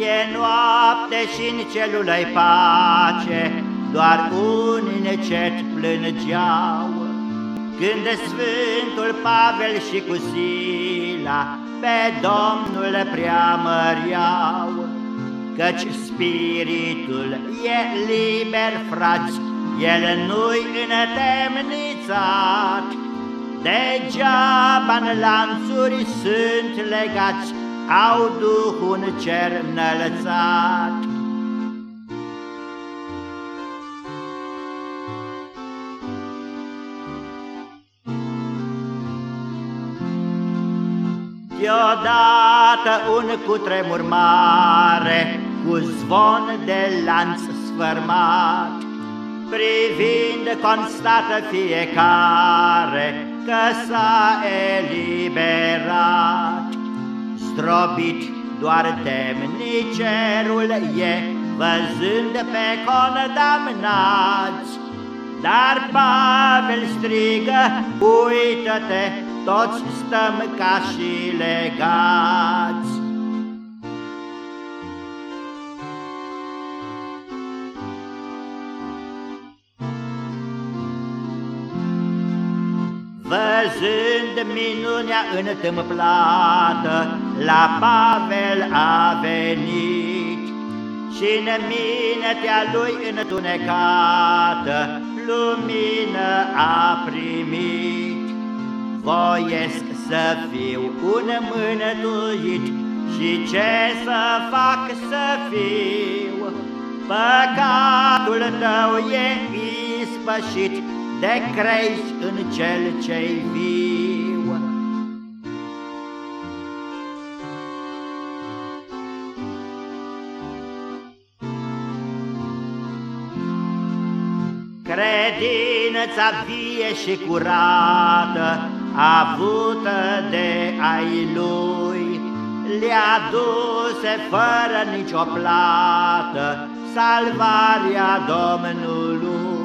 E noapte și în celulă pace, Doar unii necet plângeau, Când Sfântul Pavel și cu Sila Pe Domnul preamăriau, Căci spiritul e liber, frați, El nu-i întemnițat. Degeaba în lanțuri sunt legați, au Duhul cer înălțat. Deodată un cutremur mare, Cu zvon de lanț sfărmat, Privind constată fiecare Că s-a eliberat. Zdrobit doar temnicerul e, Văzând pe condamnați, Dar Pavel strigă, uită-te, Toți stăm ca și legați. Văzând minunea întâmplată, la Pavel a venit și în mintea lui întunecată lumină a primit. Voiesc să fiu un mânătuit și ce să fac să fiu? Păcatul tău e ispășit de crezi în cel ce-i viu. Credința vie și curată, avută de ai lui, Le-a duse fără nicio plată, salvarea Domnului.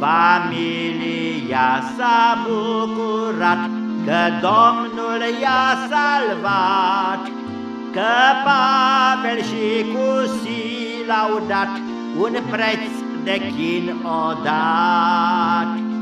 Familia s-a bucurat că Domnul i-a salvat, Că Pavel și cu Sila au dat un preț de chin odat.